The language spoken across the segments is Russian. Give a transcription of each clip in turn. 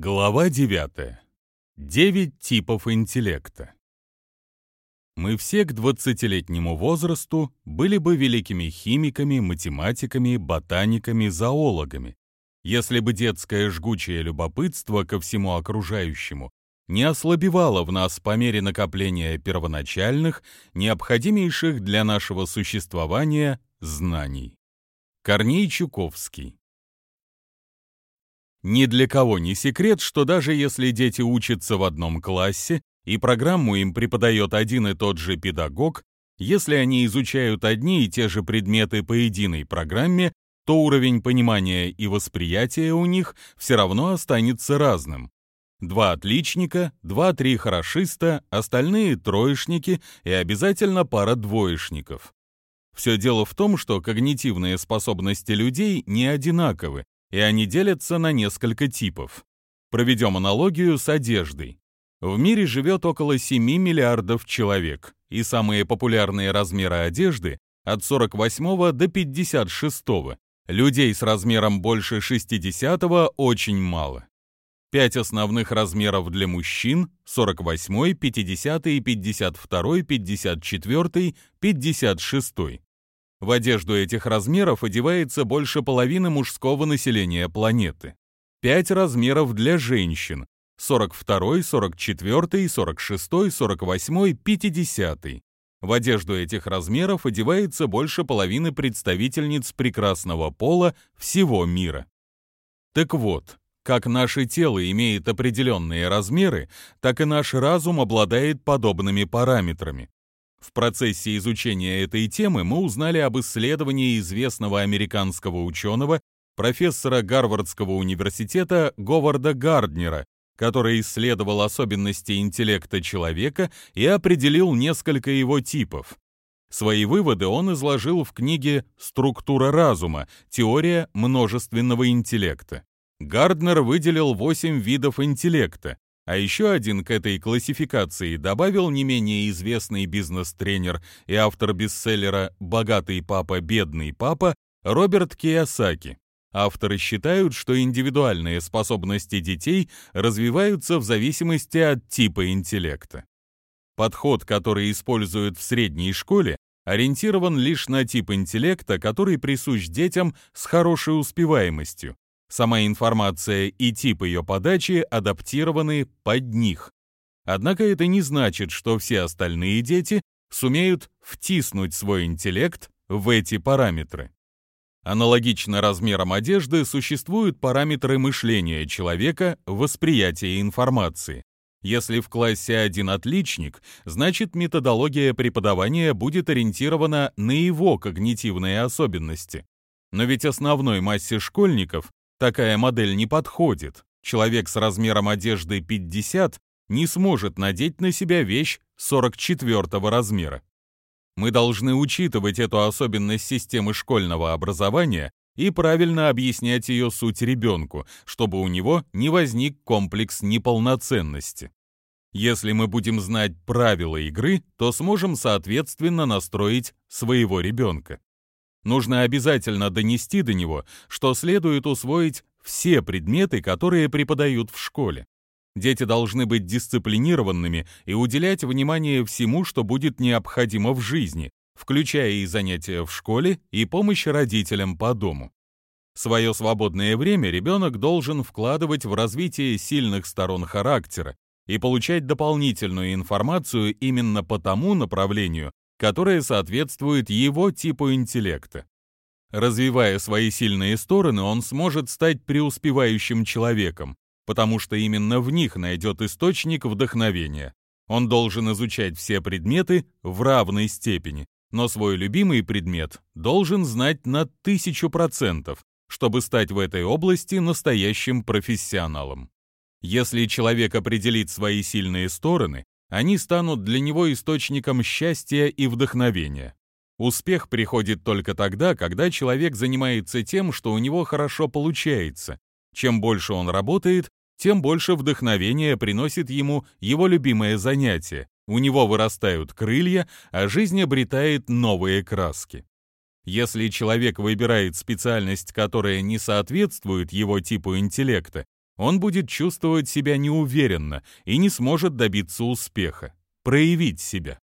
Глава 9. Девять типов интеллекта. Мы все к 20-летнему возрасту были бы великими химиками, математиками, ботаниками, зоологами, если бы детское жгучее любопытство ко всему окружающему не ослабевало в нас по мере накопления первоначальных, необходимейших для нашего существования знаний. Корней Чуковский ни для кого не секрет, что даже если дети учатся в одном классе и программу им преподает один и тот же педагог, если они изучают одни и те же предметы по единой программе, то уровень понимания и восприятия у них все равно останется разным. Два отличника, два-три хорошиста, остальные троечники и обязательно пара двоечников. Все дело в том, что когнитивные способности людей не одинаковы, и они делятся на несколько типов. Проведем аналогию с одеждой. В мире живет около 7 миллиардов человек, и самые популярные размеры одежды от 48 до 56. Людей с размером больше 60 очень мало. Пять основных размеров для мужчин – 48, 50, 52, 54, 56. В одежду этих размеров одевается больше половины мужского населения планеты. Пять размеров для женщин – 42, 44, 46, 48, 50. В одежду этих размеров одевается больше половины представительниц прекрасного пола всего мира. Так вот, как наше тело имеет определенные размеры, так и наш разум обладает подобными параметрами. В процессе изучения этой темы мы узнали об исследовании известного американского ученого, профессора Гарвардского университета Говарда Гарднера, который исследовал особенности интеллекта человека и определил несколько его типов. Свои выводы он изложил в книге «Структура разума. Теория множественного интеллекта». Гарднер выделил восемь видов интеллекта, а еще один к этой классификации добавил не менее известный бизнес-тренер и автор бестселлера «Богатый папа, бедный папа» Роберт Киясаки. Авторы считают, что индивидуальные способности детей развиваются в зависимости от типа интеллекта. Подход, который используют в средней школе, ориентирован лишь на тип интеллекта, который присущ детям с хорошей успеваемостью, Сама информация и тип ее подачи адаптированы под них. Однако это не значит, что все остальные дети сумеют втиснуть свой интеллект в эти параметры. Аналогично размерам одежды существуют параметры мышления человека, восприятия информации. Если в классе один отличник, значит методология преподавания будет ориентирована на его когнитивные особенности. Но ведь основной массе школьников Такая модель не подходит. Человек с размером одежды 50 не сможет надеть на себя вещь 44 размера. Мы должны учитывать эту особенность системы школьного образования и правильно объяснять ее суть ребенку, чтобы у него не возник комплекс неполноценности. Если мы будем знать правила игры, то сможем соответственно настроить своего ребенка. Нужно обязательно донести до него, что следует усвоить все предметы, которые преподают в школе. Дети должны быть дисциплинированными и уделять внимание всему, что будет необходимо в жизни, включая и занятия в школе, и помощь родителям по дому. Свое свободное время ребенок должен вкладывать в развитие сильных сторон характера и получать дополнительную информацию именно по тому направлению, которое соответствует его типу интеллекта. Развивая свои сильные стороны, он сможет стать преуспевающим человеком, потому что именно в них найдет источник вдохновения. Он должен изучать все предметы в равной степени, но свой любимый предмет должен знать на тысячу процентов, чтобы стать в этой области настоящим профессионалом. Если человек определит свои сильные стороны, они станут для него источником счастья и вдохновения. Успех приходит только тогда, когда человек занимается тем, что у него хорошо получается. Чем больше он работает, тем больше вдохновения приносит ему его любимое занятие. У него вырастают крылья, а жизнь обретает новые краски. Если человек выбирает специальность, которая не соответствует его типу интеллекта, он будет чувствовать себя неуверенно и не сможет добиться успеха, проявить себя.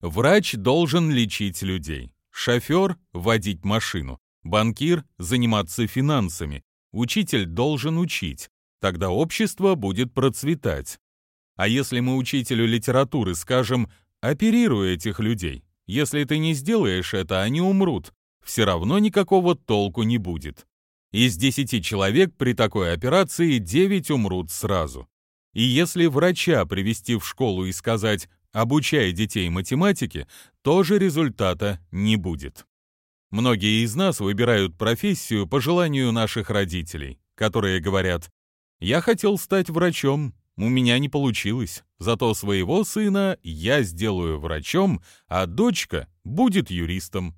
Врач должен лечить людей, шофер – водить машину, банкир – заниматься финансами, учитель должен учить, тогда общество будет процветать. А если мы учителю литературы скажем «оперируй этих людей», если ты не сделаешь это, они умрут, все равно никакого толку не будет. Из 10 человек при такой операции 9 умрут сразу. И если врача привести в школу и сказать «обучай детей математике», тоже результата не будет. Многие из нас выбирают профессию по желанию наших родителей, которые говорят «я хотел стать врачом, у меня не получилось, зато своего сына я сделаю врачом, а дочка будет юристом».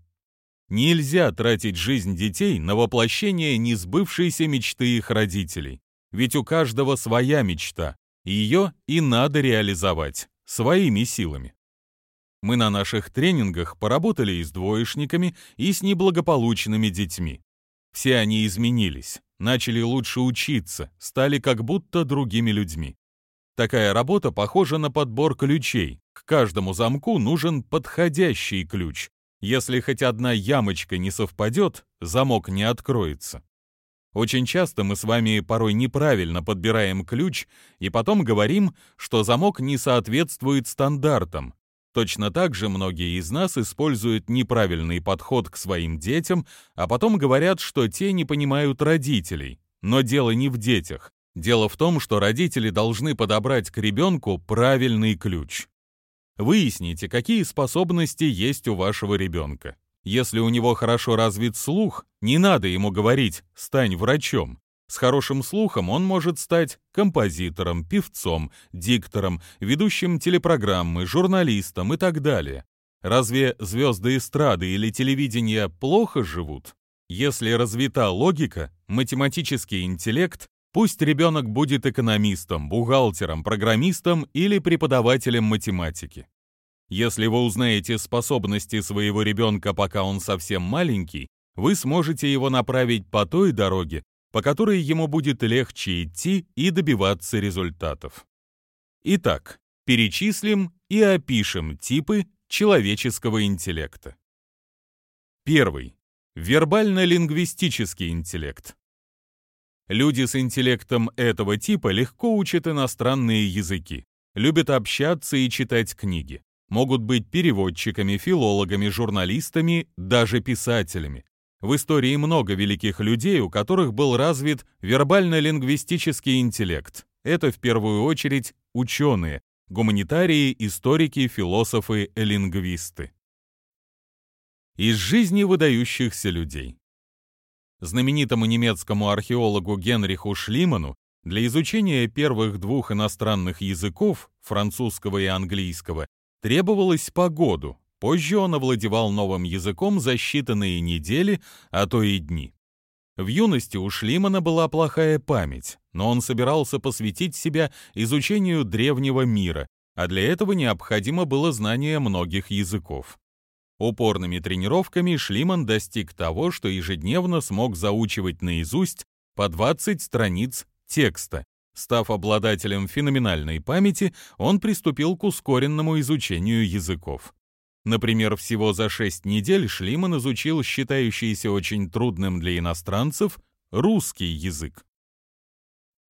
Нельзя тратить жизнь детей на воплощение несбывшейся мечты их родителей. Ведь у каждого своя мечта, ее и надо реализовать своими силами. Мы на наших тренингах поработали и с двоечниками, и с неблагополучными детьми. Все они изменились, начали лучше учиться, стали как будто другими людьми. Такая работа похожа на подбор ключей. К каждому замку нужен подходящий ключ, если хоть одна ямочка не совпадет, замок не откроется. Очень часто мы с вами порой неправильно подбираем ключ и потом говорим, что замок не соответствует стандартам. Точно так же многие из нас используют неправильный подход к своим детям, а потом говорят, что те не понимают родителей. Но дело не в детях. Дело в том, что родители должны подобрать к ребенку правильный ключ. Выясните, какие способности есть у вашего ребенка. Если у него хорошо развит слух, не надо ему говорить «стань врачом». С хорошим слухом он может стать композитором, певцом, диктором, ведущим телепрограммы, журналистом и так далее. Разве звезды эстрады или телевидения плохо живут? Если развита логика, математический интеллект, Пусть ребенок будет экономистом, бухгалтером, программистом или преподавателем математики. Если вы узнаете способности своего ребенка, пока он совсем маленький, вы сможете его направить по той дороге, по которой ему будет легче идти и добиваться результатов. Итак, перечислим и опишем типы человеческого интеллекта. Первый. Вербально-лингвистический интеллект. Люди с интеллектом этого типа легко учат иностранные языки, любят общаться и читать книги, могут быть переводчиками, филологами, журналистами, даже писателями. В истории много великих людей, у которых был развит вербально-лингвистический интеллект. Это в первую очередь ученые, гуманитарии, историки, философы, лингвисты. Из жизни выдающихся людей знаменитому немецкому археологу Генриху Шлиману для изучения первых двух иностранных языков, французского и английского, требовалось по году. Позже он овладевал новым языком за считанные недели, а то и дни. В юности у Шлимана была плохая память, но он собирался посвятить себя изучению древнего мира, а для этого необходимо было знание многих языков. Упорными тренировками Шлиман достиг того, что ежедневно смог заучивать наизусть по 20 страниц текста. Став обладателем феноменальной памяти, он приступил к ускоренному изучению языков. Например, всего за 6 недель Шлиман изучил считающийся очень трудным для иностранцев русский язык.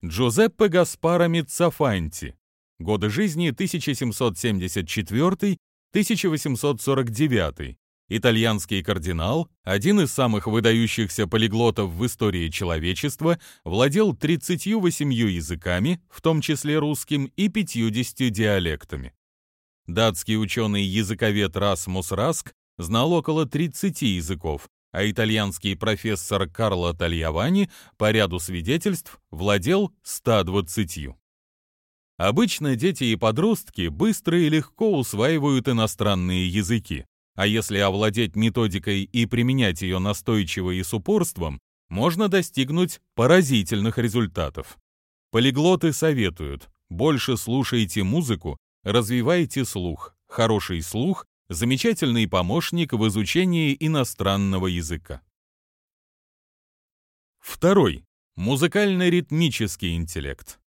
Джузеппе Гаспаро Миццафанти. Годы жизни 1774 1849. Итальянский кардинал, один из самых выдающихся полиглотов в истории человечества, владел 38 языками, в том числе русским, и 50 диалектами. Датский ученый-языковед Расмус Раск знал около 30 языков, а итальянский профессор Карло Тальявани по ряду свидетельств владел 120. Обычно дети и подростки быстро и легко усваивают иностранные языки, а если овладеть методикой и применять ее настойчиво и с упорством, можно достигнуть поразительных результатов. Полиглоты советуют, больше слушайте музыку, развивайте слух. Хороший слух – замечательный помощник в изучении иностранного языка. Второй. Музыкально-ритмический интеллект.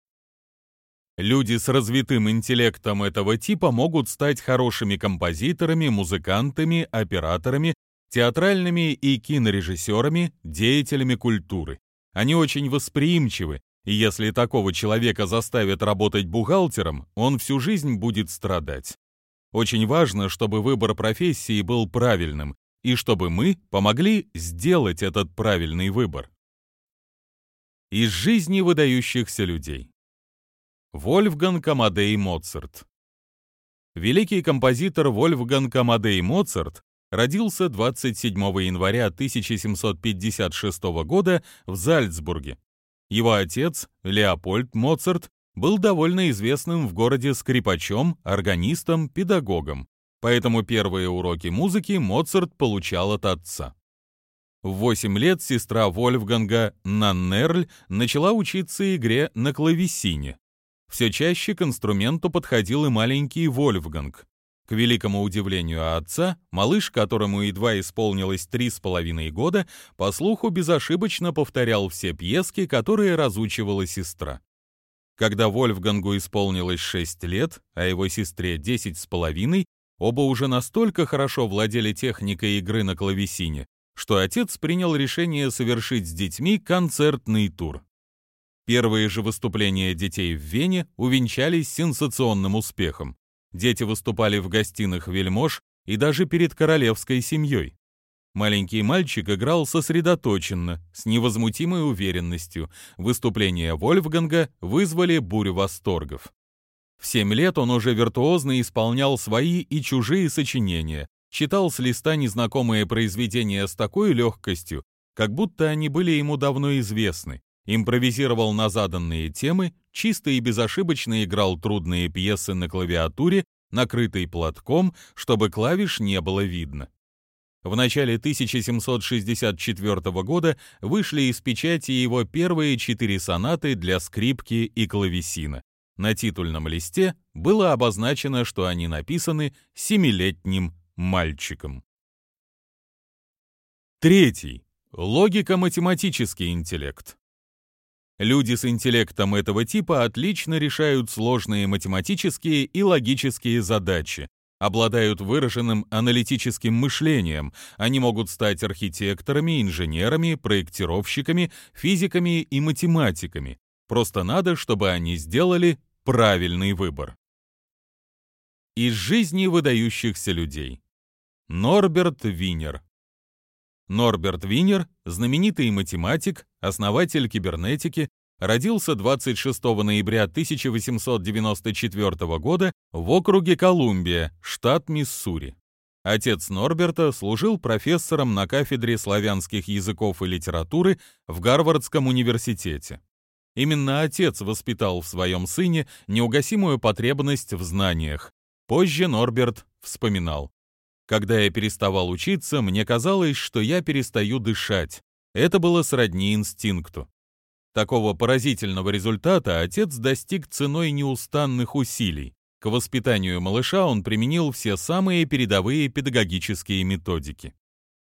Люди с развитым интеллектом этого типа могут стать хорошими композиторами, музыкантами, операторами, театральными и кинорежиссерами, деятелями культуры. Они очень восприимчивы, и если такого человека заставят работать бухгалтером, он всю жизнь будет страдать. Очень важно, чтобы выбор профессии был правильным, и чтобы мы помогли сделать этот правильный выбор. Из жизни выдающихся людей. Вольфганг Амадей Моцарт Великий композитор Вольфганг Амадей Моцарт родился 27 января 1756 года в Зальцбурге. Его отец, Леопольд Моцарт, был довольно известным в городе скрипачом, органистом, педагогом, поэтому первые уроки музыки Моцарт получал от отца. В 8 лет сестра Вольфганга Наннерль начала учиться игре на клавесине. Все чаще к инструменту подходил и маленький Вольфганг. К великому удивлению отца, малыш, которому едва исполнилось три с половиной года, по слуху безошибочно повторял все пьески, которые разучивала сестра. Когда Вольфгангу исполнилось 6 лет, а его сестре 10 с половиной, оба уже настолько хорошо владели техникой игры на клавесине, что отец принял решение совершить с детьми концертный тур. Первые же выступления детей в Вене увенчались сенсационным успехом. Дети выступали в гостиных вельмож и даже перед королевской семьей. Маленький мальчик играл сосредоточенно, с невозмутимой уверенностью. Выступления Вольфганга вызвали бурю восторгов. В семь лет он уже виртуозно исполнял свои и чужие сочинения, читал с листа незнакомые произведения с такой легкостью, как будто они были ему давно известны, импровизировал на заданные темы, чисто и безошибочно играл трудные пьесы на клавиатуре, накрытой платком, чтобы клавиш не было видно. В начале 1764 года вышли из печати его первые четыре сонаты для скрипки и клавесина. На титульном листе было обозначено, что они написаны семилетним мальчиком. Третий. Логико-математический интеллект. Люди с интеллектом этого типа отлично решают сложные математические и логические задачи, обладают выраженным аналитическим мышлением, они могут стать архитекторами, инженерами, проектировщиками, физиками и математиками. Просто надо, чтобы они сделали правильный выбор. Из жизни выдающихся людей. Норберт Винер. Норберт Винер, знаменитый математик, основатель кибернетики, родился 26 ноября 1894 года в округе Колумбия, штат Миссури. Отец Норберта служил профессором на кафедре славянских языков и литературы в Гарвардском университете. Именно отец воспитал в своем сыне неугасимую потребность в знаниях. Позже Норберт вспоминал. Когда я переставал учиться, мне казалось, что я перестаю дышать. Это было сродни инстинкту. Такого поразительного результата отец достиг ценой неустанных усилий. К воспитанию малыша он применил все самые передовые педагогические методики.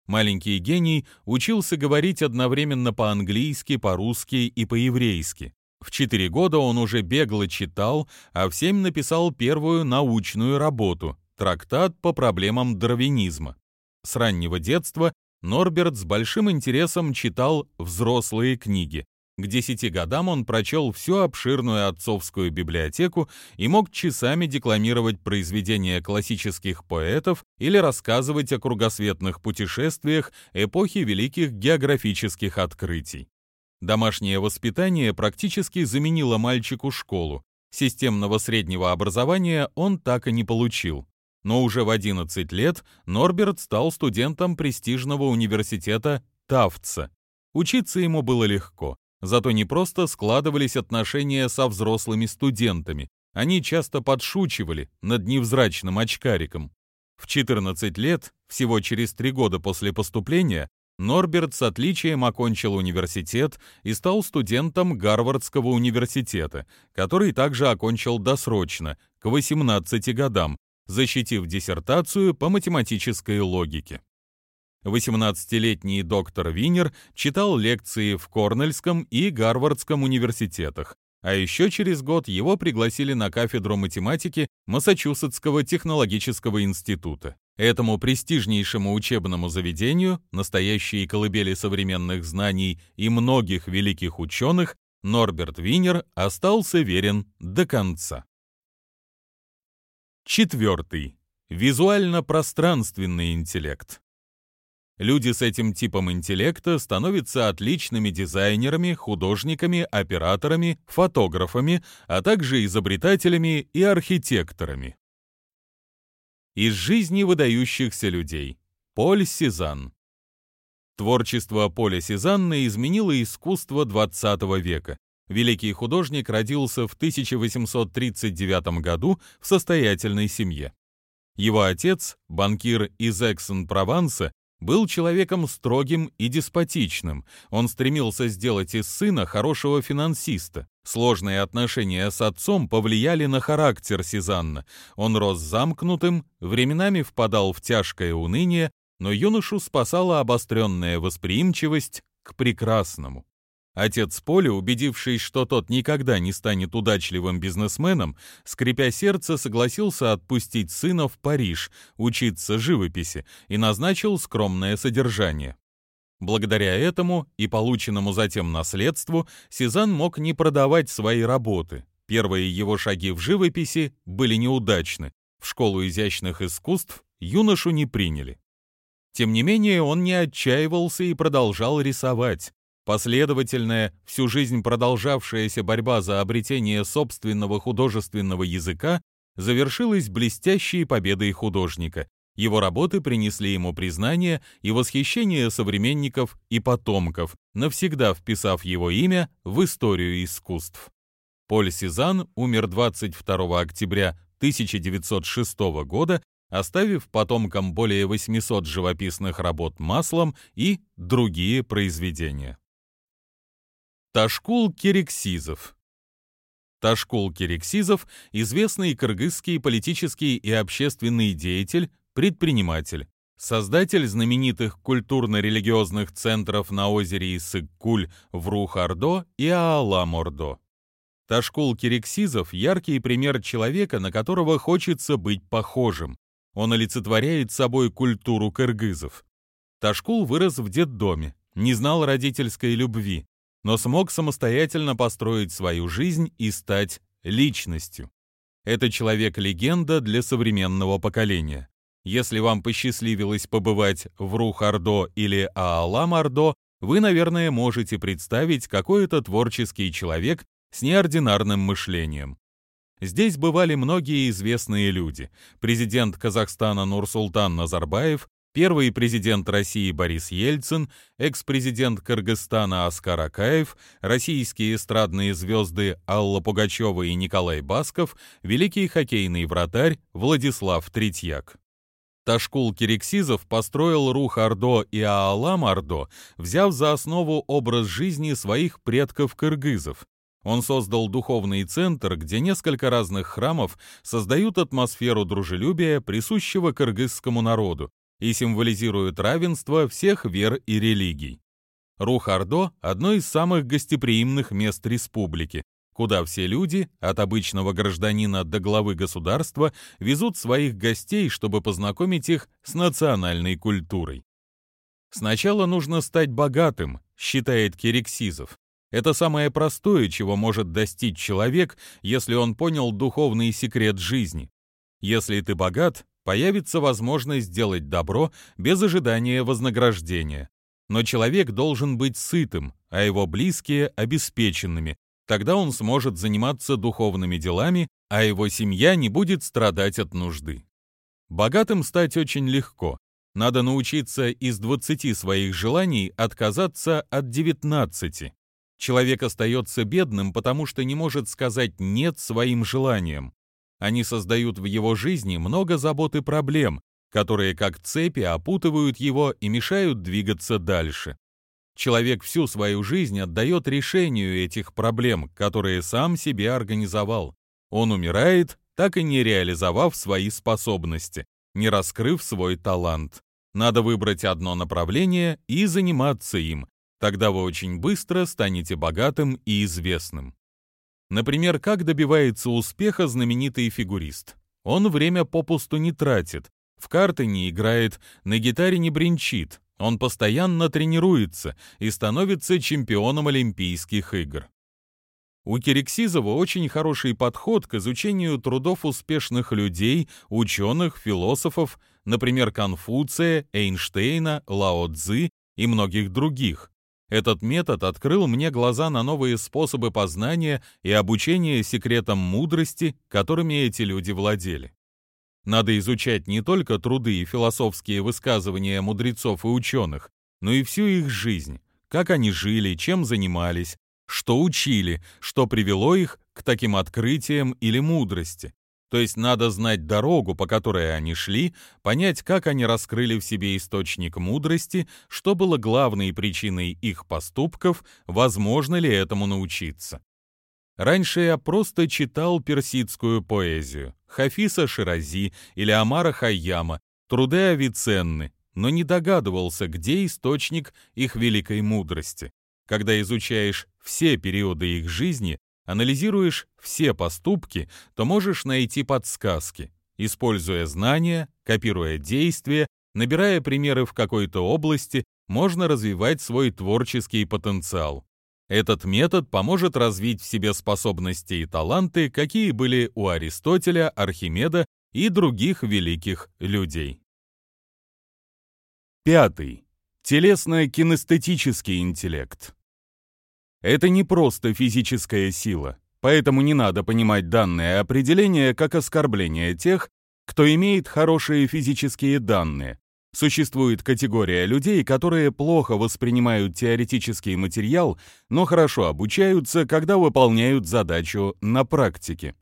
Маленький гений учился говорить одновременно по-английски, по-русски и по-еврейски. В четыре года он уже бегло читал, а в семь написал первую научную работу трактат по проблемам дарвинизма. С раннего детства Норберт с большим интересом читал взрослые книги. К десяти годам он прочел всю обширную отцовскую библиотеку и мог часами декламировать произведения классических поэтов или рассказывать о кругосветных путешествиях эпохи великих географических открытий. Домашнее воспитание практически заменило мальчику школу. Системного среднего образования он так и не получил но уже в 11 лет Норберт стал студентом престижного университета Тафтса. Учиться ему было легко, зато не просто складывались отношения со взрослыми студентами, они часто подшучивали над невзрачным очкариком. В 14 лет, всего через три года после поступления, Норберт с отличием окончил университет и стал студентом Гарвардского университета, который также окончил досрочно, к 18 годам, защитив диссертацию по математической логике. 18-летний доктор Винер читал лекции в Корнельском и Гарвардском университетах, а еще через год его пригласили на кафедру математики Массачусетского технологического института. Этому престижнейшему учебному заведению, настоящие колыбели современных знаний и многих великих ученых, Норберт Винер остался верен до конца. Четвертый. Визуально-пространственный интеллект. Люди с этим типом интеллекта становятся отличными дизайнерами, художниками, операторами, фотографами, а также изобретателями и архитекторами. Из жизни выдающихся людей. Поль Сезанн. Творчество Поля Сезанна изменило искусство XX века. Великий художник родился в 1839 году в состоятельной семье. Его отец, банкир из Эксон-Прованса, был человеком строгим и деспотичным. Он стремился сделать из сына хорошего финансиста. Сложные отношения с отцом повлияли на характер Сезанна. Он рос замкнутым, временами впадал в тяжкое уныние, но юношу спасала обостренная восприимчивость к прекрасному. Отец Поля, убедившись, что тот никогда не станет удачливым бизнесменом, скрипя сердце, согласился отпустить сына в Париж, учиться живописи, и назначил скромное содержание. Благодаря этому и полученному затем наследству Сезанн мог не продавать свои работы. Первые его шаги в живописи были неудачны. В школу изящных искусств юношу не приняли. Тем не менее, он не отчаивался и продолжал рисовать. Последовательная, всю жизнь продолжавшаяся борьба за обретение собственного художественного языка завершилась блестящей победой художника. Его работы принесли ему признание и восхищение современников и потомков, навсегда вписав его имя в историю искусств. Поль Сезанн умер 22 октября 1906 года, оставив потомкам более 800 живописных работ маслом и другие произведения. Ташкул Кириксизов Ташкул Кириксизов – известный кыргызский политический и общественный деятель, предприниматель, создатель знаменитых культурно-религиозных центров на озере Иссык-Куль в Рух-Ордо и Аала-Мордо. Ташкул Кириксизов – яркий пример человека, на которого хочется быть похожим. Он олицетворяет собой культуру кыргызов. Ташкул вырос в детдоме, не знал родительской любви, но смог самостоятельно построить свою жизнь и стать личностью. Это человек-легенда для современного поколения. Если вам посчастливилось побывать в Рухардо или Ааламардо, вы, наверное, можете представить, какой это творческий человек с неординарным мышлением. Здесь бывали многие известные люди. Президент Казахстана Нурсултан Назарбаев, первый президент России Борис Ельцин, экс-президент Кыргызстана Аскар Акаев, российские эстрадные звезды Алла Пугачева и Николай Басков, великий хоккейный вратарь Владислав Третьяк. Ташкул Кириксизов построил Рух-Ордо и Аалам-Ордо, взяв за основу образ жизни своих предков-кыргызов. Он создал духовный центр, где несколько разных храмов создают атмосферу дружелюбия, присущего кыргызскому народу, и символизирует равенство всех вер и религий. Рух-Ордо – одно из самых гостеприимных мест республики, куда все люди, от обычного гражданина до главы государства, везут своих гостей, чтобы познакомить их с национальной культурой. Сначала нужно стать богатым, считает Кириксизов. Это самое простое, чего может достичь человек, если он понял духовный секрет жизни. Если ты богат, появится возможность сделать добро без ожидания вознаграждения. Но человек должен быть сытым, а его близкие – обеспеченными. Тогда он сможет заниматься духовными делами, а его семья не будет страдать от нужды. Богатым стать очень легко. Надо научиться из 20 своих желаний отказаться от 19. Человек остается бедным, потому что не может сказать «нет» своим желаниям. Они создают в его жизни много забот и проблем, которые как цепи опутывают его и мешают двигаться дальше. Человек всю свою жизнь отдает решению этих проблем, которые сам себе организовал. Он умирает, так и не реализовав свои способности, не раскрыв свой талант. Надо выбрать одно направление и заниматься им, тогда вы очень быстро станете богатым и известным. Например, как добивается успеха знаменитый фигурист? Он время попусту не тратит, в карты не играет, на гитаре не бренчит, он постоянно тренируется и становится чемпионом Олимпийских игр. У Кириксизова очень хороший подход к изучению трудов успешных людей, ученых, философов, например, Конфуция, Эйнштейна, Лао Цзы и многих других. Этот метод открыл мне глаза на новые способы познания и обучения секретам мудрости, которыми эти люди владели. Надо изучать не только труды и философские высказывания мудрецов и ученых, но и всю их жизнь, как они жили, чем занимались, что учили, что привело их к таким открытиям или мудрости. То есть надо знать дорогу, по которой они шли, понять, как они раскрыли в себе источник мудрости, что было главной причиной их поступков, возможно ли этому научиться. Раньше я просто читал персидскую поэзию, Хафиса Ширази или Амара Хайяма, труды Авиценны, но не догадывался, где источник их великой мудрости. Когда изучаешь все периоды их жизни, анализируешь все поступки, то можешь найти подсказки, используя знания, копируя действия, набирая примеры в какой-то области, можно развивать свой творческий потенциал. Этот метод поможет развить в себе способности и таланты, какие были у Аристотеля, Архимеда и других великих людей. Пятый. Телесно-кинестетический интеллект. Это не просто физическая сила, поэтому не надо понимать данное определение как оскорбление тех, кто имеет хорошие физические данные, Существует категория людей, которые плохо воспринимают теоретический материал, но хорошо обучаются, когда выполняют задачу на практике.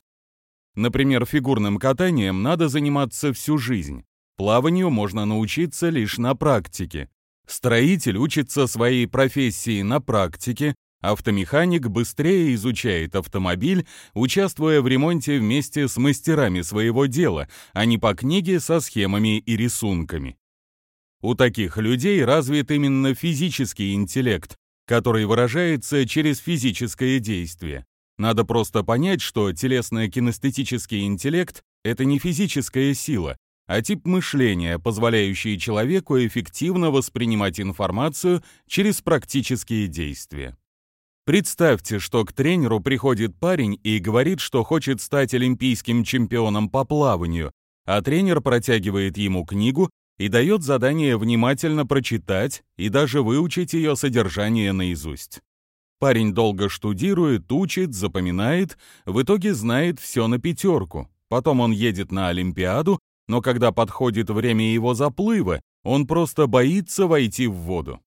Например, фигурным катанием надо заниматься всю жизнь. Плаванию можно научиться лишь на практике. Строитель учится своей профессии на практике, автомеханик быстрее изучает автомобиль, участвуя в ремонте вместе с мастерами своего дела, а не по книге со схемами и рисунками. У таких людей развит именно физический интеллект, который выражается через физическое действие. Надо просто понять, что телесно-кинестетический интеллект — это не физическая сила, а тип мышления, позволяющий человеку эффективно воспринимать информацию через практические действия. Представьте, что к тренеру приходит парень и говорит, что хочет стать олимпийским чемпионом по плаванию, а тренер протягивает ему книгу, и дает задание внимательно прочитать и даже выучить ее содержание наизусть. Парень долго штудирует, учит, запоминает, в итоге знает все на пятерку. Потом он едет на Олимпиаду, но когда подходит время его заплыва, он просто боится войти в воду.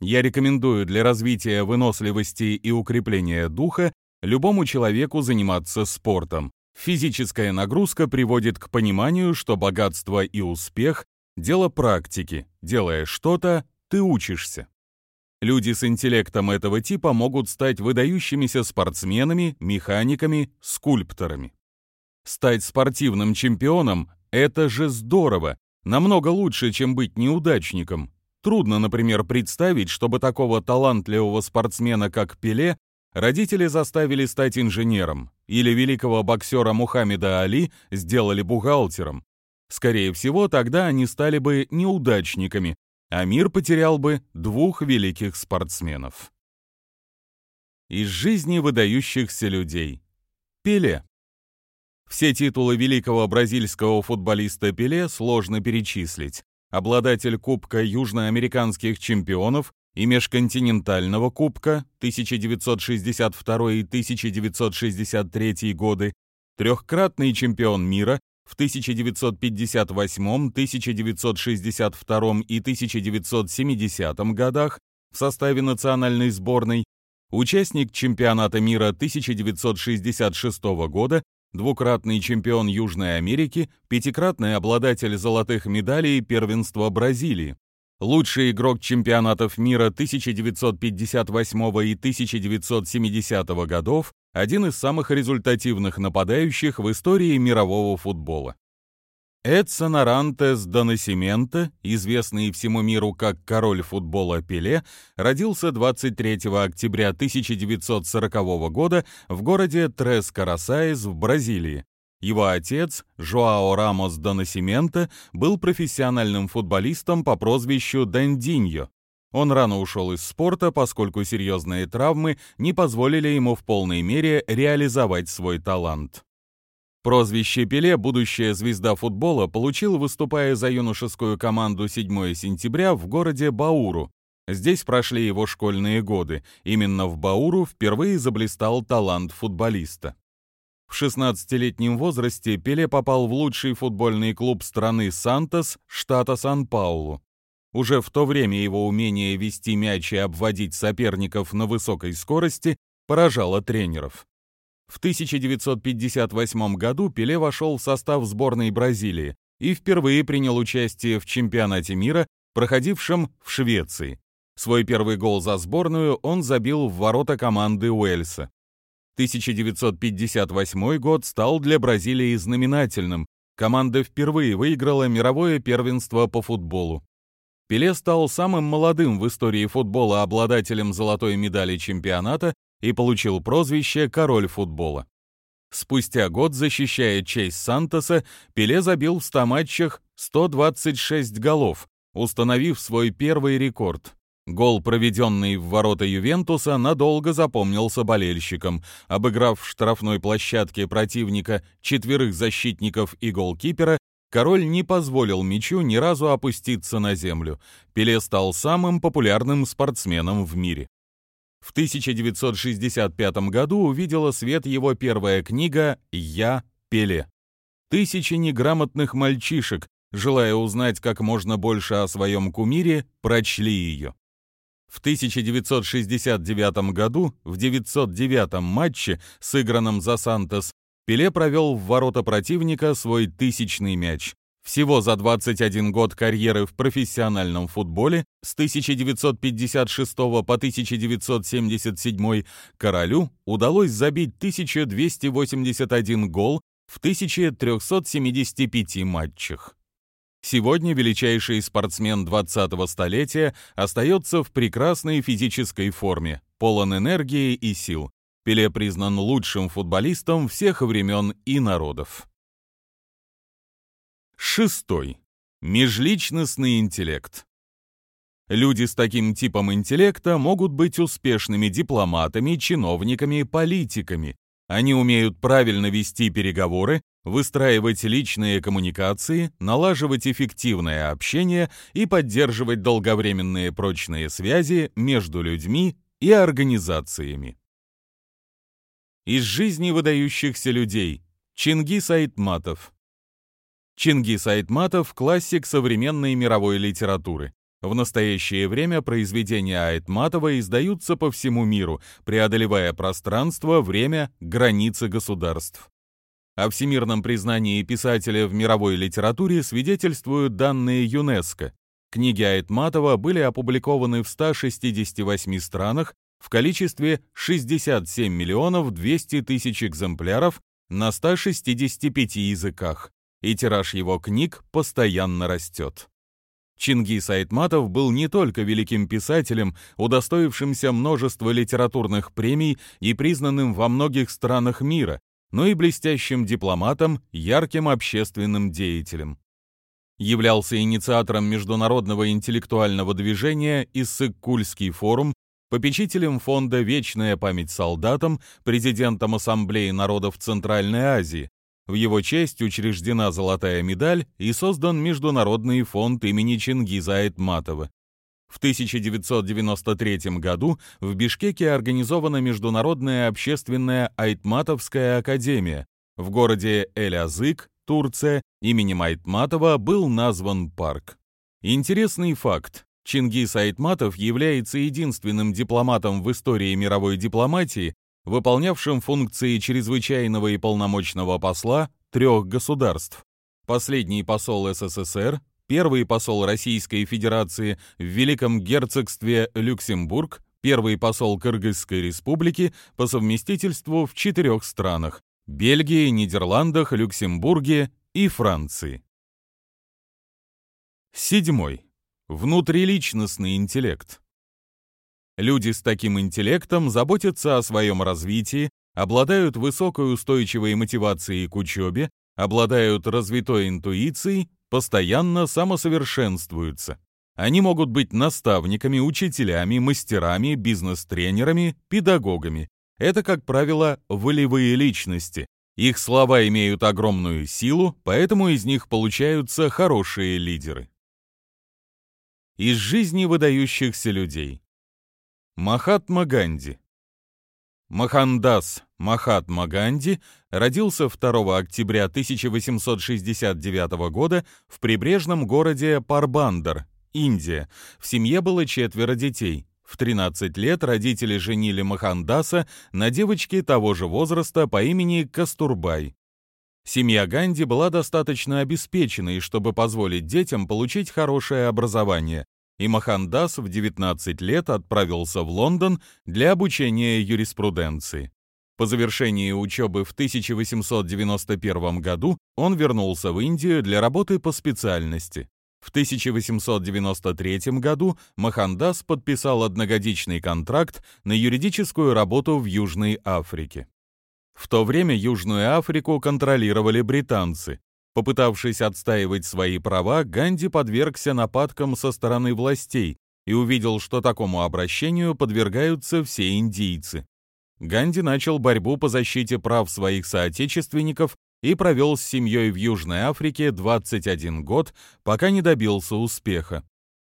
Я рекомендую для развития выносливости и укрепления духа любому человеку заниматься спортом. Физическая нагрузка приводит к пониманию, что богатство и успех Дело практики. Делая что-то, ты учишься. Люди с интеллектом этого типа могут стать выдающимися спортсменами, механиками, скульпторами. Стать спортивным чемпионом – это же здорово, намного лучше, чем быть неудачником. Трудно, например, представить, чтобы такого талантливого спортсмена, как Пеле, родители заставили стать инженером, или великого боксера Мухаммеда Али сделали бухгалтером, Скорее всего, тогда они стали бы неудачниками, а мир потерял бы двух великих спортсменов. Из жизни выдающихся людей. Пеле. Все титулы великого бразильского футболиста Пеле сложно перечислить. Обладатель Кубка южноамериканских чемпионов и межконтинентального Кубка 1962 и 1963 годы, трехкратный чемпион мира в 1958, 1962 и 1970 годах в составе национальной сборной, участник чемпионата мира 1966 года, двукратный чемпион Южной Америки, пятикратный обладатель золотых медалей первенства Бразилии, лучший игрок чемпионатов мира 1958 и 1970 годов, один из самых результативных нападающих в истории мирового футбола. Эдсон Арантес Донасименто, известный всему миру как король футбола Пеле, родился 23 октября 1940 года в городе Трес-Карасаес в Бразилии. Его отец, Жоао Рамос Донасименто, был профессиональным футболистом по прозвищу Дандиньо. Он рано ушел из спорта, поскольку серьезные травмы не позволили ему в полной мере реализовать свой талант. Прозвище Пеле будущая звезда футбола получил, выступая за юношескую команду 7 сентября в городе Бауру. Здесь прошли его школьные годы. Именно в Бауру впервые заблистал талант футболиста. В 16-летнем возрасте Пеле попал в лучший футбольный клуб страны «Сантос» штата Сан-Паулу. Уже в то время его умение вести мяч и обводить соперников на высокой скорости поражало тренеров. В 1958 году Пеле вошел в состав сборной Бразилии и впервые принял участие в чемпионате мира, проходившем в Швеции. Свой первый гол за сборную он забил в ворота команды Уэльса. 1958 год стал для Бразилии знаменательным. Команда впервые выиграла мировое первенство по футболу. Пеле стал самым молодым в истории футбола обладателем золотой медали чемпионата и получил прозвище «Король футбола». Спустя год, защищая честь Сантоса, Пеле забил в 100 матчах 126 голов, установив свой первый рекорд. Гол, проведенный в ворота Ювентуса, надолго запомнился болельщикам. Обыграв в штрафной площадке противника четверых защитников и голкипера, король не позволил мячу ни разу опуститься на землю. Пеле стал самым популярным спортсменом в мире. В 1965 году увидела свет его первая книга «Я Пеле». Тысячи неграмотных мальчишек, желая узнать как можно больше о своем кумире, прочли ее. В 1969 году в 909 матче, сыгранном за Сантос, Пеле провел в ворота противника свой тысячный мяч. Всего за 21 год карьеры в профессиональном футболе с 1956 по 1977 королю удалось забить 1281 гол в 1375 матчах. Сегодня величайший спортсмен 20-го столетия остается в прекрасной физической форме, полон энергии и сил. Пеле признан лучшим футболистом всех времен и народов. Шестой. Межличностный интеллект. Люди с таким типом интеллекта могут быть успешными дипломатами, чиновниками, политиками. Они умеют правильно вести переговоры, выстраивать личные коммуникации, налаживать эффективное общение и поддерживать долговременные прочные связи между людьми и организациями. Из жизни выдающихся людей. Чингис Айтматов. Чингис Айтматов – классик современной мировой литературы. В настоящее время произведения Айтматова издаются по всему миру, преодолевая пространство, время, границы государств. О всемирном признании писателя в мировой литературе свидетельствуют данные ЮНЕСКО. Книги Айтматова были опубликованы в 168 странах в количестве 67 миллионов 200 тысяч экземпляров на 165 языках и тираж его книг постоянно растет. Чингис Айтматов был не только великим писателем, удостоившимся множества литературных премий и признанным во многих странах мира, но и блестящим дипломатом, ярким общественным деятелем. Являлся инициатором международного интеллектуального движения «Иссык-Кульский форум», попечителем фонда «Вечная память солдатам», президентом Ассамблеи народов Центральной Азии, в его честь учреждена золотая медаль и создан Международный фонд имени Чингиза Айтматова. В 1993 году в Бишкеке организована Международная общественная Айтматовская академия. В городе Эль-Азык, Турция, именем Айтматова был назван парк. Интересный факт. Чингис Айтматов является единственным дипломатом в истории мировой дипломатии, выполнявшим функции чрезвычайного и полномочного посла трех государств. Последний посол СССР, первый посол Российской Федерации в Великом Герцогстве Люксембург, первый посол Кыргызской Республики по совместительству в четырех странах – Бельгии, Нидерландах, Люксембурге и Франции. Седьмой. Внутриличностный интеллект. Люди с таким интеллектом заботятся о своем развитии, обладают высокой устойчивой мотивацией к учебе, обладают развитой интуицией, постоянно самосовершенствуются. Они могут быть наставниками, учителями, мастерами, бизнес-тренерами, педагогами. Это, как правило, волевые личности. Их слова имеют огромную силу, поэтому из них получаются хорошие лидеры. Из жизни выдающихся людей. Махатма Ганди. Махандас Махатма Ганди родился 2 октября 1869 года в прибрежном городе Парбандар, Индия. В семье было четверо детей. В 13 лет родители женили Махандаса на девочке того же возраста по имени Кастурбай. Семья Ганди была достаточно обеспеченной, чтобы позволить детям получить хорошее образование, и Махандас в 19 лет отправился в Лондон для обучения юриспруденции. По завершении учебы в 1891 году он вернулся в Индию для работы по специальности. В 1893 году Махандас подписал одногодичный контракт на юридическую работу в Южной Африке. В то время Южную Африку контролировали британцы. Попытавшись отстаивать свои права, Ганди подвергся нападкам со стороны властей и увидел, что такому обращению подвергаются все индийцы. Ганди начал борьбу по защите прав своих соотечественников и провел с семьей в Южной Африке 21 год, пока не добился успеха.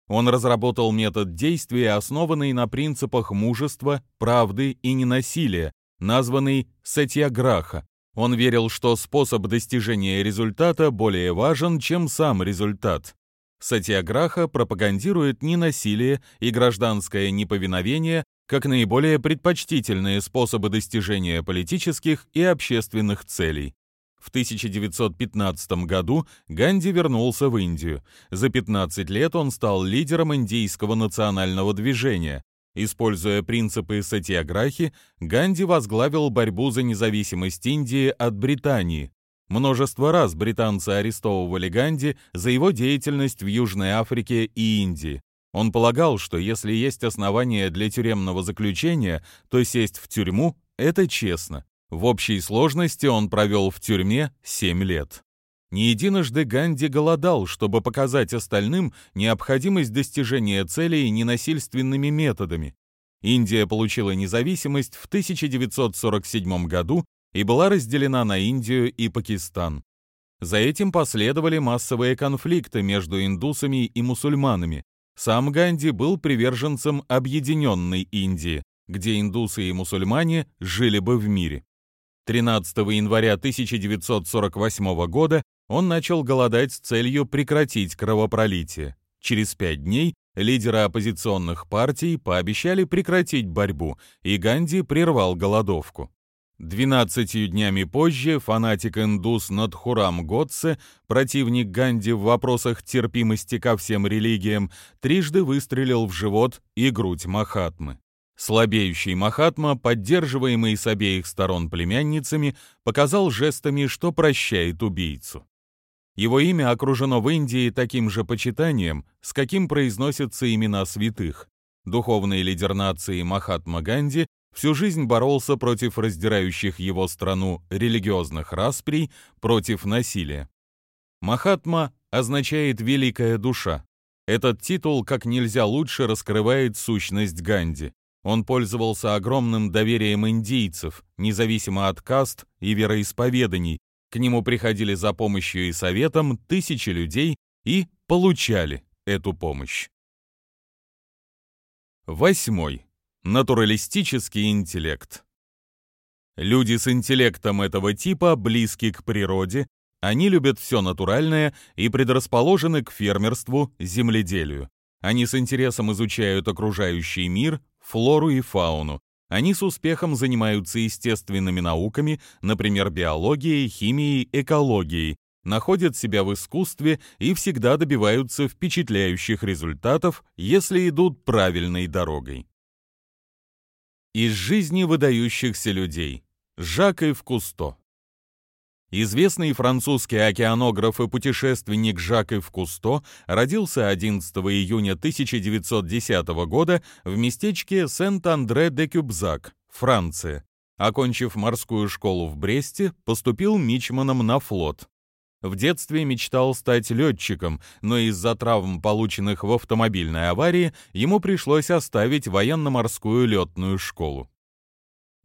Он разработал метод действия, основанный на принципах мужества, правды и ненасилия, названный сатьяграха. Он верил, что способ достижения результата более важен, чем сам результат. Сатьяграха пропагандирует ненасилие и гражданское неповиновение как наиболее предпочтительные способы достижения политических и общественных целей. В 1915 году Ганди вернулся в Индию. За 15 лет он стал лидером индийского национального движения, Используя принципы сатиаграхи, Ганди возглавил борьбу за независимость Индии от Британии. Множество раз британцы арестовывали Ганди за его деятельность в Южной Африке и Индии. Он полагал, что если есть основания для тюремного заключения, то сесть в тюрьму – это честно. В общей сложности он провел в тюрьме 7 лет. Не единожды Ганди голодал, чтобы показать остальным необходимость достижения целей ненасильственными методами. Индия получила независимость в 1947 году и была разделена на Индию и Пакистан. За этим последовали массовые конфликты между индусами и мусульманами. Сам Ганди был приверженцем объединенной Индии, где индусы и мусульмане жили бы в мире. 13 января 1948 года он начал голодать с целью прекратить кровопролитие. Через пять дней лидеры оппозиционных партий пообещали прекратить борьбу, и Ганди прервал голодовку. Двенадцатью днями позже фанатик-индус Надхурам Готсе, противник Ганди в вопросах терпимости ко всем религиям, трижды выстрелил в живот и грудь Махатмы. Слабеющий Махатма, поддерживаемый с обеих сторон племянницами, показал жестами, что прощает убийцу. Его имя окружено в Индии таким же почитанием, с каким произносятся имена святых. Духовный лидер нации Махатма Ганди всю жизнь боролся против раздирающих его страну религиозных расприй, против насилия. Махатма означает «великая душа». Этот титул как нельзя лучше раскрывает сущность Ганди. Он пользовался огромным доверием индийцев, независимо от каст и вероисповеданий, к нему приходили за помощью и советом тысячи людей и получали эту помощь. Восьмой. Натуралистический интеллект. Люди с интеллектом этого типа близки к природе, они любят все натуральное и предрасположены к фермерству, земледелию. Они с интересом изучают окружающий мир, флору и фауну, они с успехом занимаются естественными науками, например, биологией, химией, экологией, находят себя в искусстве и всегда добиваются впечатляющих результатов, если идут правильной дорогой. Из жизни выдающихся людей. Жак и Кусто. Известный французский океанограф и путешественник Жак Ив Кусто родился 11 июня 1910 года в местечке Сент-Андре-де-Кюбзак, Франция. Окончив морскую школу в Бресте, поступил мичманом на флот. В детстве мечтал стать летчиком, но из-за травм, полученных в автомобильной аварии, ему пришлось оставить военно-морскую летную школу.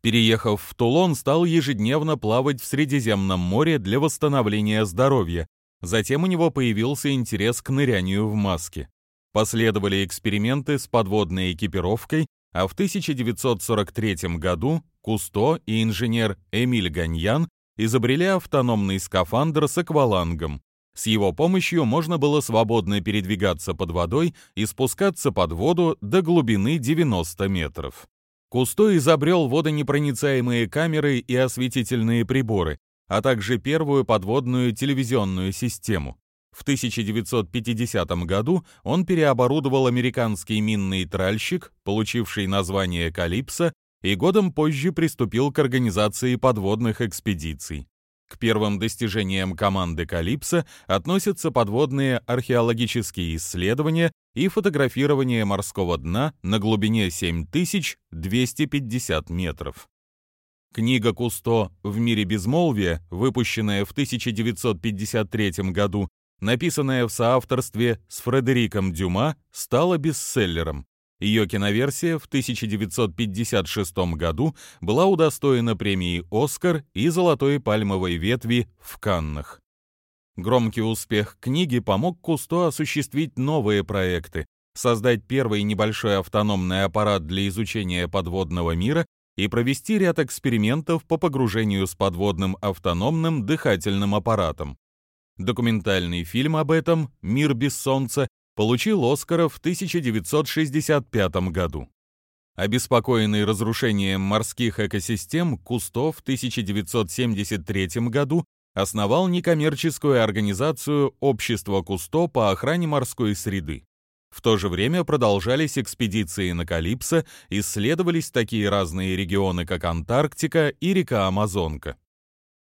Переехав в Тулон, стал ежедневно плавать в Средиземном море для восстановления здоровья. Затем у него появился интерес к нырянию в маске. Последовали эксперименты с подводной экипировкой, а в 1943 году Кусто и инженер Эмиль Ганьян изобрели автономный скафандр с аквалангом. С его помощью можно было свободно передвигаться под водой и спускаться под воду до глубины 90 метров. Кусто изобрел водонепроницаемые камеры и осветительные приборы, а также первую подводную телевизионную систему. В 1950 году он переоборудовал американский минный тральщик, получивший название «Калипсо», и годом позже приступил к организации подводных экспедиций. К первым достижениям команды «Калипсо» относятся подводные археологические исследования и фотографирование морского дна на глубине 7250 метров. Книга Кусто «В мире безмолвия», выпущенная в 1953 году, написанная в соавторстве с Фредериком Дюма, стала бестселлером. Ее киноверсия в 1956 году была удостоена премии «Оскар» и «Золотой пальмовой ветви» в Каннах. Громкий успех книги помог Кусто осуществить новые проекты, создать первый небольшой автономный аппарат для изучения подводного мира и провести ряд экспериментов по погружению с подводным автономным дыхательным аппаратом. Документальный фильм об этом «Мир без солнца» получил Оскара в 1965 году. Обеспокоенный разрушением морских экосистем, Кусто в 1973 году основал некоммерческую организацию «Общество Кусто по охране морской среды». В то же время продолжались экспедиции на Калипсо, исследовались такие разные регионы, как Антарктика и река Амазонка.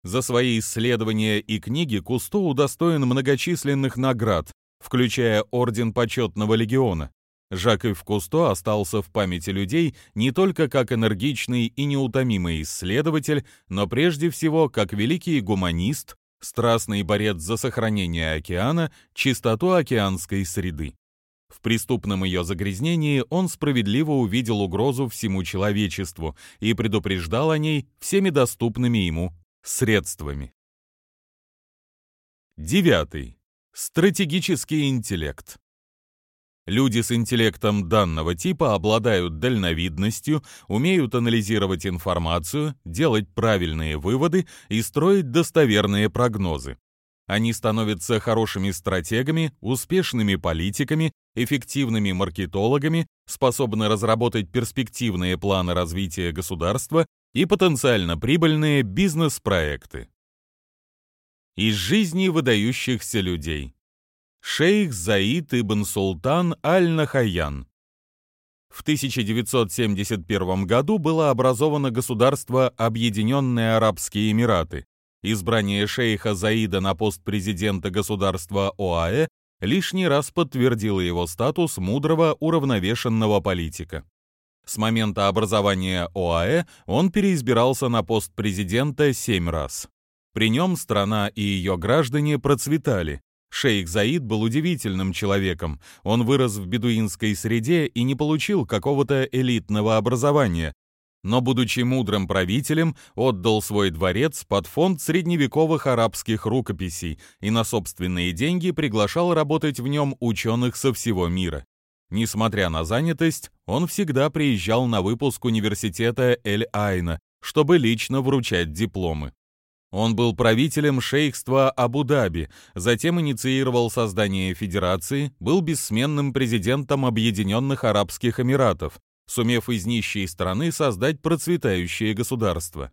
За свои исследования и книги Кусто удостоен многочисленных наград, включая Орден Почетного Легиона. Жак-Ив Кусто остался в памяти людей не только как энергичный и неутомимый исследователь, но прежде всего как великий гуманист, страстный борец за сохранение океана, чистоту океанской среды. В преступном ее загрязнении он справедливо увидел угрозу всему человечеству и предупреждал о ней всеми доступными ему средствами. Девятый. Стратегический интеллект. Люди с интеллектом данного типа обладают дальновидностью, умеют анализировать информацию, делать правильные выводы и строить достоверные прогнозы. Они становятся хорошими стратегами, успешными политиками, эффективными маркетологами, способны разработать перспективные планы развития государства и потенциально прибыльные бизнес-проекты. Из жизни выдающихся людей. Шейх Заид ибн Султан аль-Нахаян. В 1971 году было образовано государство Объединенные Арабские Эмираты. Избрание шейха Заида на пост президента государства ОАЭ лишний раз подтвердило его статус мудрого уравновешенного политика. С момента образования ОАЭ он переизбирался на пост президента семь раз. При нем страна и ее граждане процветали. Шейх Заид был удивительным человеком. Он вырос в бедуинской среде и не получил какого-то элитного образования. Но, будучи мудрым правителем, отдал свой дворец под фонд средневековых арабских рукописей и на собственные деньги приглашал работать в нем ученых со всего мира. Несмотря на занятость, он всегда приезжал на выпуск университета Эль-Айна, чтобы лично вручать дипломы. Он был правителем шейхства Абу-Даби, затем инициировал создание федерации, был бессменным президентом Объединенных Арабских Эмиратов, сумев из нищей страны создать процветающее государство.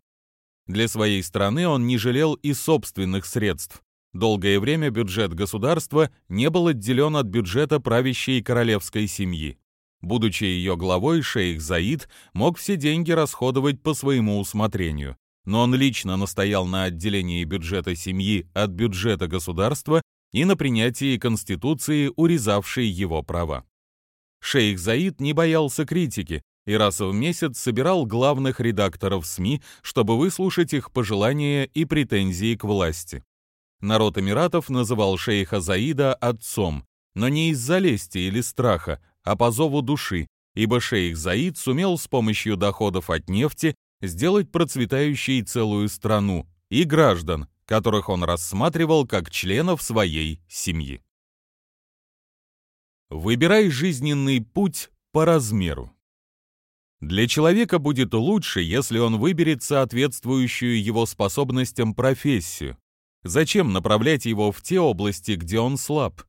Для своей страны он не жалел и собственных средств. Долгое время бюджет государства не был отделен от бюджета правящей королевской семьи. Будучи ее главой, шейх Заид мог все деньги расходовать по своему усмотрению. Но он лично настоял на отделении бюджета семьи от бюджета государства и на принятии Конституции, урезавшей его права. Шейх Заид не боялся критики и раз в месяц собирал главных редакторов СМИ, чтобы выслушать их пожелания и претензии к власти. Народ Эмиратов называл шейха Заида отцом, но не из-за лести или страха, а по зову души, ибо шейх Заид сумел с помощью доходов от нефти сделать процветающей целую страну и граждан, которых он рассматривал как членов своей семьи. Выбирай жизненный путь по размеру. Для человека будет лучше, если он выберет соответствующую его способностям профессию. Зачем направлять его в те области, где он слаб?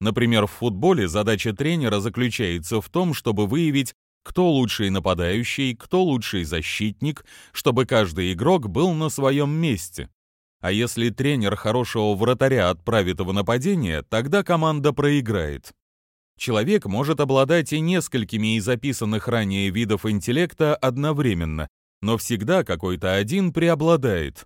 Например, в футболе задача тренера заключается в том, чтобы выявить, кто лучший нападающий, кто лучший защитник, чтобы каждый игрок был на своем месте. А если тренер хорошего вратаря отправит в нападение, тогда команда проиграет. Человек может обладать и несколькими из описанных ранее видов интеллекта одновременно, но всегда какой-то один преобладает.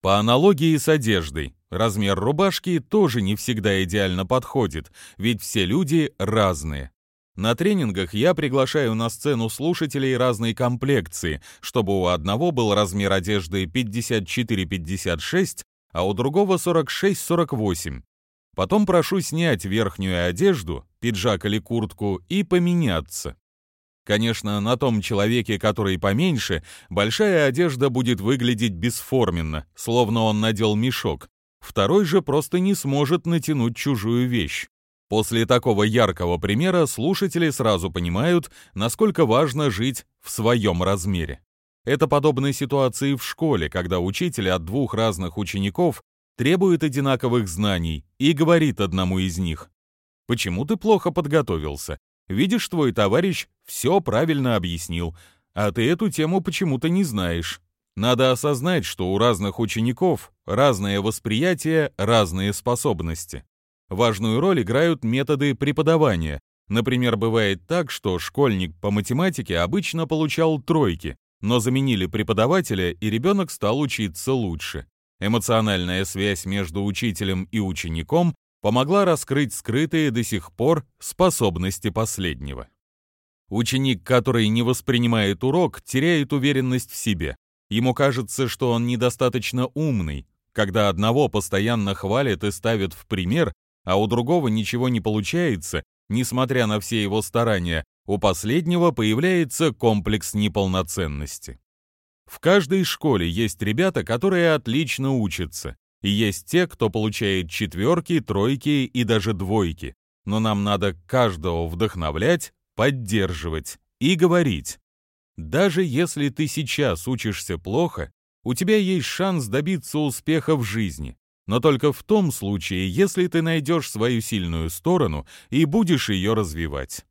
По аналогии с одеждой, размер рубашки тоже не всегда идеально подходит, ведь все люди разные. На тренингах я приглашаю на сцену слушателей разной комплекции, чтобы у одного был размер одежды 54-56, а у другого 46-48. Потом прошу снять верхнюю одежду, пиджак или куртку, и поменяться. Конечно, на том человеке, который поменьше, большая одежда будет выглядеть бесформенно, словно он надел мешок. Второй же просто не сможет натянуть чужую вещь. После такого яркого примера слушатели сразу понимают, насколько важно жить в своем размере. Это подобной ситуации в школе, когда учитель от двух разных учеников требует одинаковых знаний и говорит одному из них, «Почему ты плохо подготовился? Видишь, твой товарищ все правильно объяснил, а ты эту тему почему-то не знаешь. Надо осознать, что у разных учеников разное восприятие, разные способности. Важную роль играют методы преподавания. Например, бывает так, что школьник по математике обычно получал тройки, но заменили преподавателя, и ребенок стал учиться лучше. Эмоциональная связь между учителем и учеником помогла раскрыть скрытые до сих пор способности последнего. Ученик, который не воспринимает урок, теряет уверенность в себе. Ему кажется, что он недостаточно умный. Когда одного постоянно хвалят и ставят в пример, а у другого ничего не получается, несмотря на все его старания, у последнего появляется комплекс неполноценности. В каждой школе есть ребята, которые отлично учатся, и есть те, кто получает четверки, тройки и даже двойки. Но нам надо каждого вдохновлять, поддерживать и говорить. Даже если ты сейчас учишься плохо, у тебя есть шанс добиться успеха в жизни, но только в том случае, если ты найдешь свою сильную сторону и будешь ее развивать.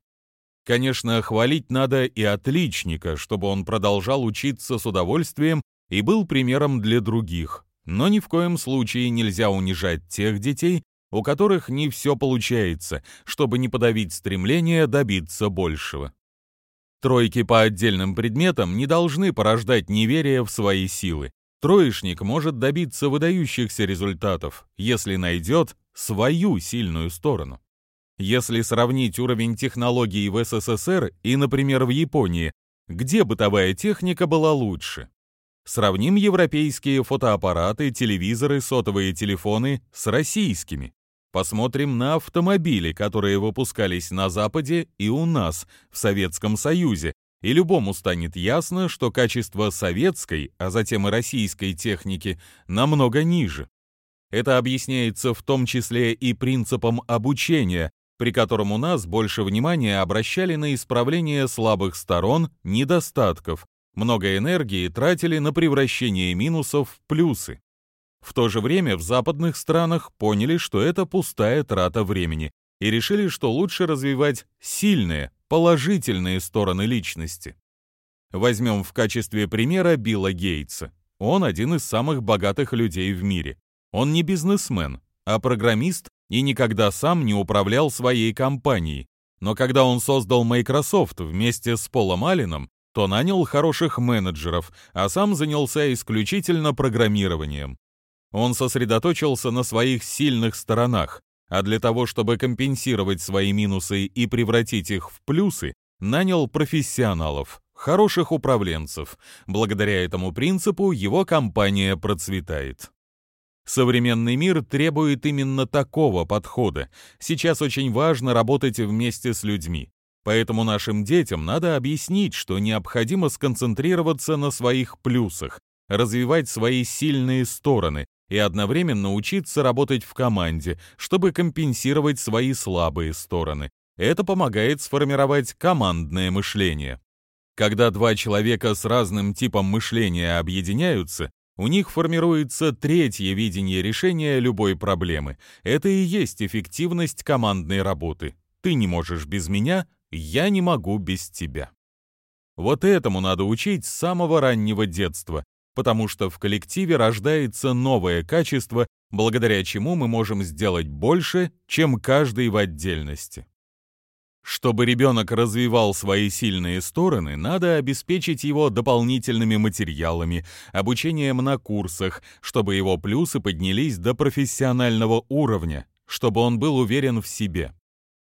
Конечно, хвалить надо и отличника, чтобы он продолжал учиться с удовольствием и был примером для других. Но ни в коем случае нельзя унижать тех детей, у которых не все получается, чтобы не подавить стремление добиться большего. Тройки по отдельным предметам не должны порождать неверие в свои силы. Троечник может добиться выдающихся результатов, если найдет свою сильную сторону. Если сравнить уровень технологий в СССР и, например, в Японии, где бытовая техника была лучше? Сравним европейские фотоаппараты, телевизоры, сотовые телефоны с российскими. Посмотрим на автомобили, которые выпускались на Западе и у нас, в Советском Союзе, и любому станет ясно, что качество советской, а затем и российской техники намного ниже. Это объясняется в том числе и принципом обучения, при котором у нас больше внимания обращали на исправление слабых сторон, недостатков, много энергии тратили на превращение минусов в плюсы. В то же время в западных странах поняли, что это пустая трата времени, и решили, что лучше развивать сильные, положительные стороны личности. Возьмем в качестве примера Билла Гейтса. Он один из самых богатых людей в мире. Он не бизнесмен, а программист и никогда сам не управлял своей компанией. Но когда он создал Microsoft вместе с Полом Алленом, то нанял хороших менеджеров, а сам занялся исключительно программированием. Он сосредоточился на своих сильных сторонах, а для того, чтобы компенсировать свои минусы и превратить их в плюсы, нанял профессионалов, хороших управленцев. Благодаря этому принципу его компания процветает. Современный мир требует именно такого подхода. Сейчас очень важно работать вместе с людьми. Поэтому нашим детям надо объяснить, что необходимо сконцентрироваться на своих плюсах, развивать свои сильные стороны и одновременно учиться работать в команде, чтобы компенсировать свои слабые стороны. Это помогает сформировать командное мышление. Когда два человека с разным типом мышления объединяются, у них формируется третье видение решения любой проблемы. Это и есть эффективность командной работы. Ты не можешь без меня, я не могу без тебя. Вот этому надо учить с самого раннего детства, потому что в коллективе рождается новое качество, благодаря чему мы можем сделать больше, чем каждый в отдельности. Чтобы ребенок развивал свои сильные стороны, надо обеспечить его дополнительными материалами, обучением на курсах, чтобы его плюсы поднялись до профессионального уровня, чтобы он был уверен в себе.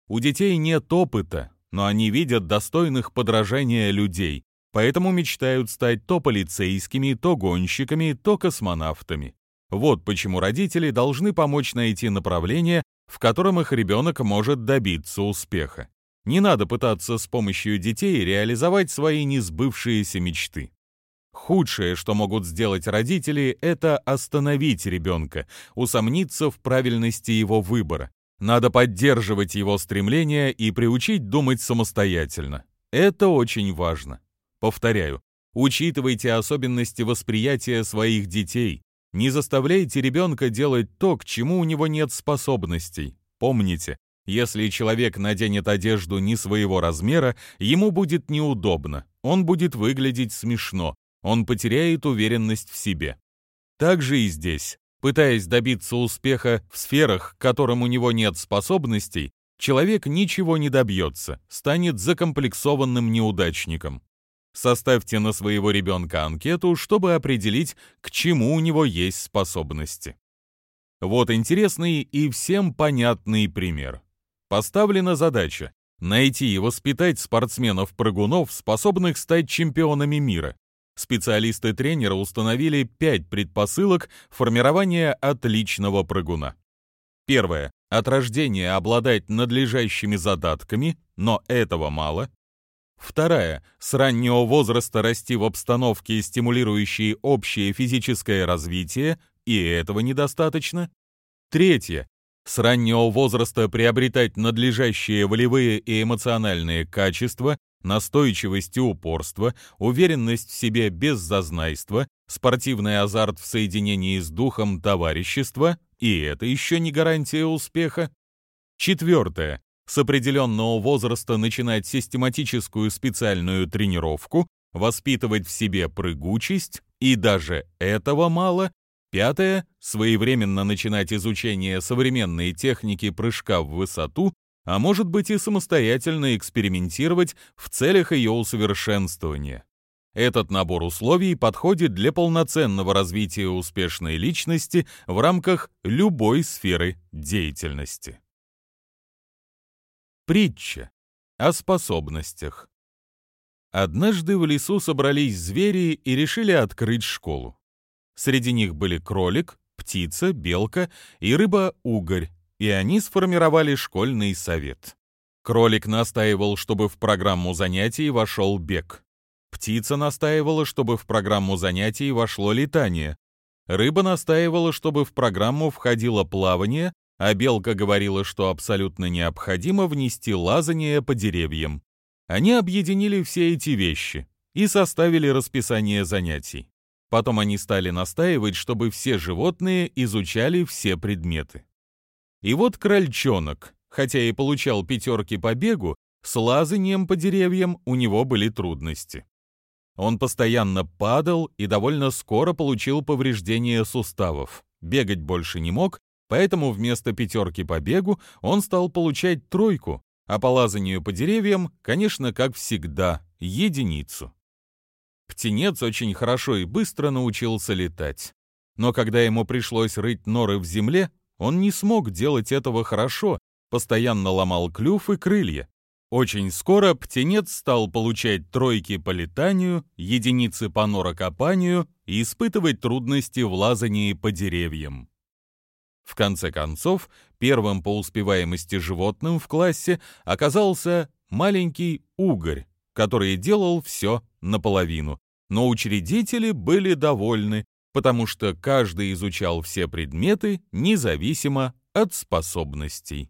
У детей нет опыта, но они видят достойных подражания людей, поэтому мечтают стать то полицейскими, то гонщиками, то космонавтами. Вот почему родители должны помочь найти направление, в котором их ребенок может добиться успеха. Не надо пытаться с помощью детей реализовать свои несбывшиеся мечты. Худшее, что могут сделать родители, это остановить ребенка, усомниться в правильности его выбора. Надо поддерживать его стремления и приучить думать самостоятельно. Это очень важно. Повторяю, учитывайте особенности восприятия своих детей. Не заставляйте ребенка делать то, к чему у него нет способностей. Помните, если человек наденет одежду не своего размера, ему будет неудобно, он будет выглядеть смешно, он потеряет уверенность в себе. Так же и здесь. Пытаясь добиться успеха в сферах, к которым у него нет способностей, человек ничего не добьется, станет закомплексованным неудачником. Составьте на своего ребенка анкету, чтобы определить, к чему у него есть способности. Вот интересный и всем понятный пример. Поставлена задача найти и воспитать спортсменов-прыгунов, способных стать чемпионами мира. Специалисты-тренера установили пять предпосылок формирования отличного прыгуна. Первое. От рождения обладать надлежащими задатками, но этого мало. Вторая. С раннего возраста расти в обстановке, стимулирующей общее физическое развитие, и этого недостаточно. Третье с раннего возраста приобретать надлежащие волевые и эмоциональные качества, настойчивость и упорство, уверенность в себе без зазнайства, спортивный азарт в соединении с духом товарищества, и это еще не гарантия успеха. Четвертое. С определенного возраста начинать систематическую специальную тренировку, воспитывать в себе прыгучесть, и даже этого мало, Пятое — своевременно начинать изучение современной техники прыжка в высоту, а может быть и самостоятельно экспериментировать в целях ее усовершенствования. Этот набор условий подходит для полноценного развития успешной личности в рамках любой сферы деятельности. Притча о способностях. Однажды в лесу собрались звери и решили открыть школу. Среди них были кролик, птица, белка и рыба-угорь, и они сформировали школьный совет. Кролик настаивал, чтобы в программу занятий вошел бег. Птица настаивала, чтобы в программу занятий вошло летание. Рыба настаивала, чтобы в программу входило плавание, а белка говорила, что абсолютно необходимо внести лазание по деревьям. Они объединили все эти вещи и составили расписание занятий. Потом они стали настаивать, чтобы все животные изучали все предметы. И вот крольчонок, хотя и получал пятерки по бегу, с лазанием по деревьям у него были трудности. Он постоянно падал и довольно скоро получил повреждение суставов. Бегать больше не мог, поэтому вместо пятерки по бегу он стал получать тройку, а по лазанию по деревьям, конечно, как всегда, единицу. Птенец очень хорошо и быстро научился летать. Но когда ему пришлось рыть норы в земле, он не смог делать этого хорошо, постоянно ломал клюв и крылья. Очень скоро птенец стал получать тройки по летанию, единицы по норокопанию и испытывать трудности в лазании по деревьям. В конце концов, первым по успеваемости животным в классе оказался маленький угорь, который делал все наполовину. Но учредители были довольны, потому что каждый изучал все предметы независимо от способностей.